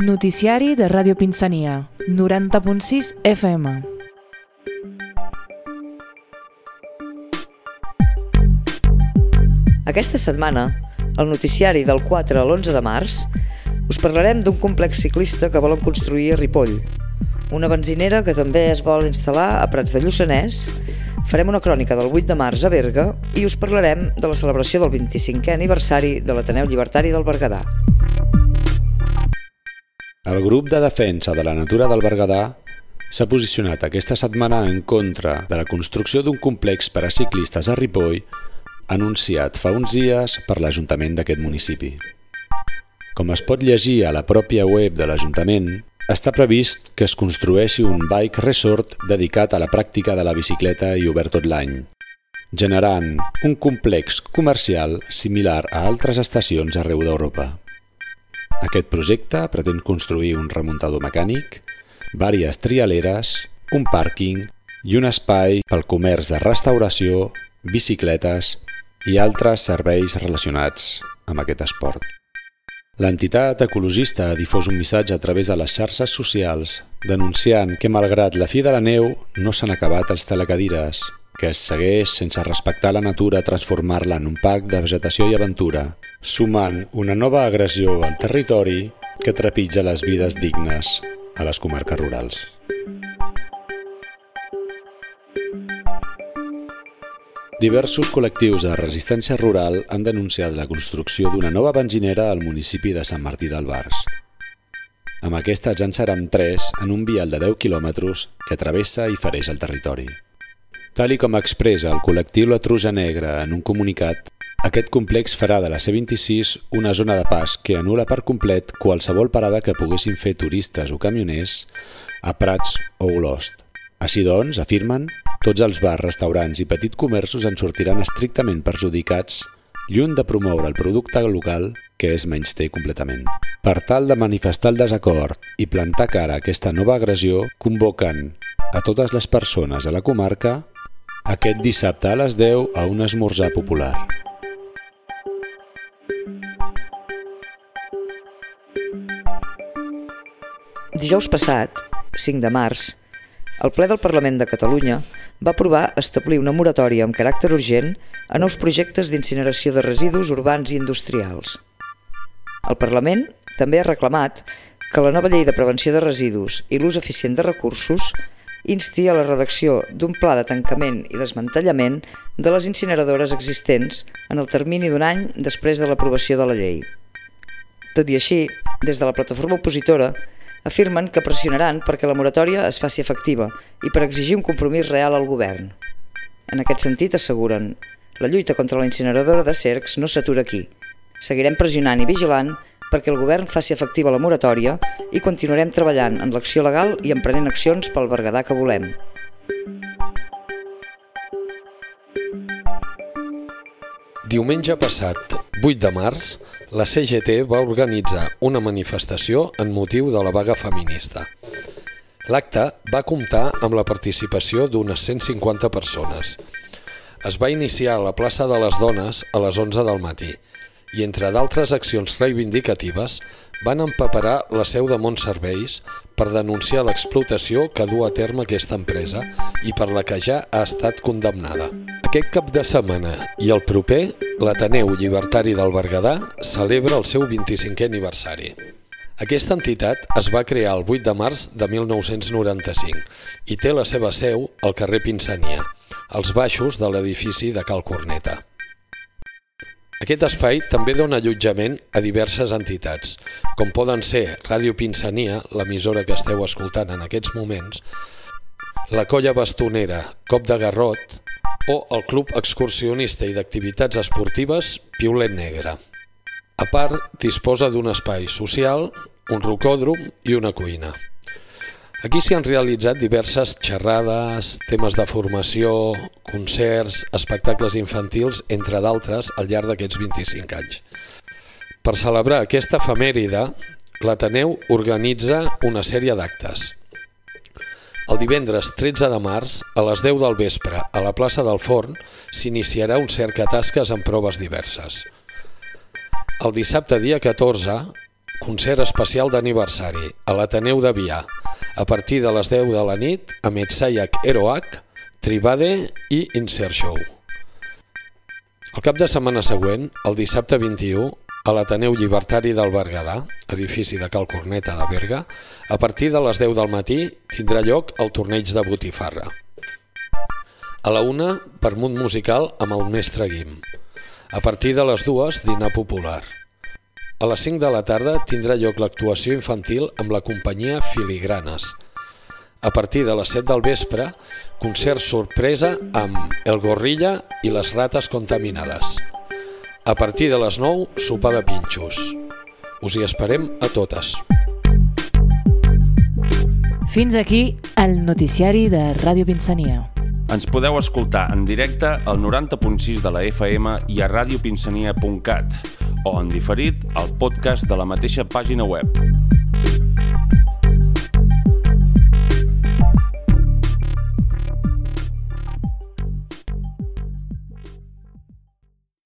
Noticiari de Ràdio Pinsania, 90.6 FM. Aquesta setmana, al noticiari del 4 a l'11 de març, us parlarem d'un complex ciclista que volen construir a Ripoll, una benzinera que també es vol instal·lar a Prats de Lluçanès, farem una crònica del 8 de març a Berga i us parlarem de la celebració del 25è aniversari de l'Ateneu Llibertari del Berguedà. El grup de defensa de la natura del Berguedà s'ha posicionat aquesta setmana en contra de la construcció d'un complex per a ciclistes a Ripoll anunciat fa uns dies per l'Ajuntament d'aquest municipi. Com es pot llegir a la pròpia web de l'Ajuntament, està previst que es construeixi un bike resort dedicat a la pràctica de la bicicleta i obert tot l'any, generant un complex comercial similar a altres estacions arreu d'Europa. Aquest projecte pretén construir un remuntador mecànic, vàries trialeres, un pàrquing i un espai pel comerç de restauració, bicicletes i altres serveis relacionats amb aquest esport. L'entitat ecologista ha difós un missatge a través de les xarxes socials denunciant que malgrat la fi de la neu no s'han acabat els telecadires, que es segueix sense respectar la natura transformar-la en un parc de vegetació i aventura, sumant una nova agressió al territori que trepitja les vides dignes a les comarques rurals. Diversos col·lectius de resistència rural han denunciat la construcció d'una nova benzinera al municipi de Sant Martí d'Albars. Amb aquesta ja en seran tres en un vial de 10 quilòmetres que travessa i fereix el territori. Tal i com expressa el col·lectiu La Truja Negra en un comunicat, aquest complex farà de la C26 una zona de pas que anula per complet qualsevol parada que poguessin fer turistes o camioners a Prats o Olost. Així doncs, afirmen, tots els bars, restaurants i petits comerços en sortiran estrictament perjudicats lluny de promoure el producte local que es menysté completament. Per tal de manifestar el desacord i plantar cara a aquesta nova agressió, convoquen a totes les persones a la comarca aquest dissabte a les 10 a un esmorzar popular. Dijous passat, 5 de març, el ple del Parlament de Catalunya va aprovar establir una moratòria amb caràcter urgent a nous projectes d'incineració de residus urbans i industrials. El Parlament també ha reclamat que la nova llei de prevenció de residus i l'ús eficient de recursos insti a la redacció d'un pla de tancament i desmantellament de les incineradores existents en el termini d'un any després de l'aprovació de la llei. Tot i així, des de la plataforma opositora afirmen que pressionaran perquè la moratòria es faci efectiva i per exigir un compromís real al govern. En aquest sentit, asseguren, la lluita contra la incineradora de cercs no s'atura aquí. Seguirem pressionant i vigilant perquè el govern faci efectiva la moratòria i continuarem treballant en l'acció legal i emprenent accions pel Berguedà que volem. Diumenge passat, 8 de març, la CGT va organitzar una manifestació en motiu de la vaga feminista. L'acte va comptar amb la participació d'unes 150 persones. Es va iniciar a la plaça de les Dones a les 11 del matí i, entre d'altres accions reivindicatives, van empaperar la seu de Montserveis per denunciar l'explotació que du a terme aquesta empresa i per la que ja ha estat condemnada. Aquest cap de setmana i el proper, l'Ateneu Llibertari del Berguedà celebra el seu 25è aniversari. Aquesta entitat es va crear el 8 de març de 1995 i té la seva seu al carrer Pinsania, als baixos de l'edifici de Cal Corneta. Aquest espai també dona allotjament a diverses entitats, com poden ser Ràdio Pinsania, l'emissora que esteu escoltant en aquests moments, la Colla Bastonera, Cop de Garrot o el Club Excursionista i d'Activitats Esportives Piulet Negre. A part, disposa d'un espai social, un rocòdrom i una cuina. Aquí s'hi han realitzat diverses xerrades, temes de formació, concerts, espectacles infantils, entre d'altres, al llarg d'aquests 25 anys. Per celebrar aquesta efemèride, l'Ateneu organitza una sèrie d'actes. El divendres 13 de març, a les 10 del vespre, a la plaça del Forn, s'iniciarà un cercatasques amb proves diverses. El dissabte dia 14, concert especial d'aniversari a l'Ateneu de Vià, a partir de les 10 de la nit amb Etsayak Eroak, Tribade i Insert Show. El cap de setmana següent, el dissabte 21, a l'Ateneu Llibertari del Berguedà, edifici de Cal Corneta de Berga, a partir de les 10 del matí tindrà lloc el torneig de Botifarra. A la una, permut musical amb el mestre Guim. A partir de les dues, dinar popular. A les 5 de la tarda tindrà lloc l'actuació infantil amb la companyia Filigranes. A partir de les 7 del vespre, concert sorpresa amb El Gorrilla i les rates contaminades. A partir de les 9, sopar de pinxos. Us hi esperem a totes. Fins aquí el noticiari de Ràdio Pinsania. Ens podeu escoltar en directe al 90.6 de la FM i a radiopinsania.cat o en diferit al podcast de la mateixa pàgina web.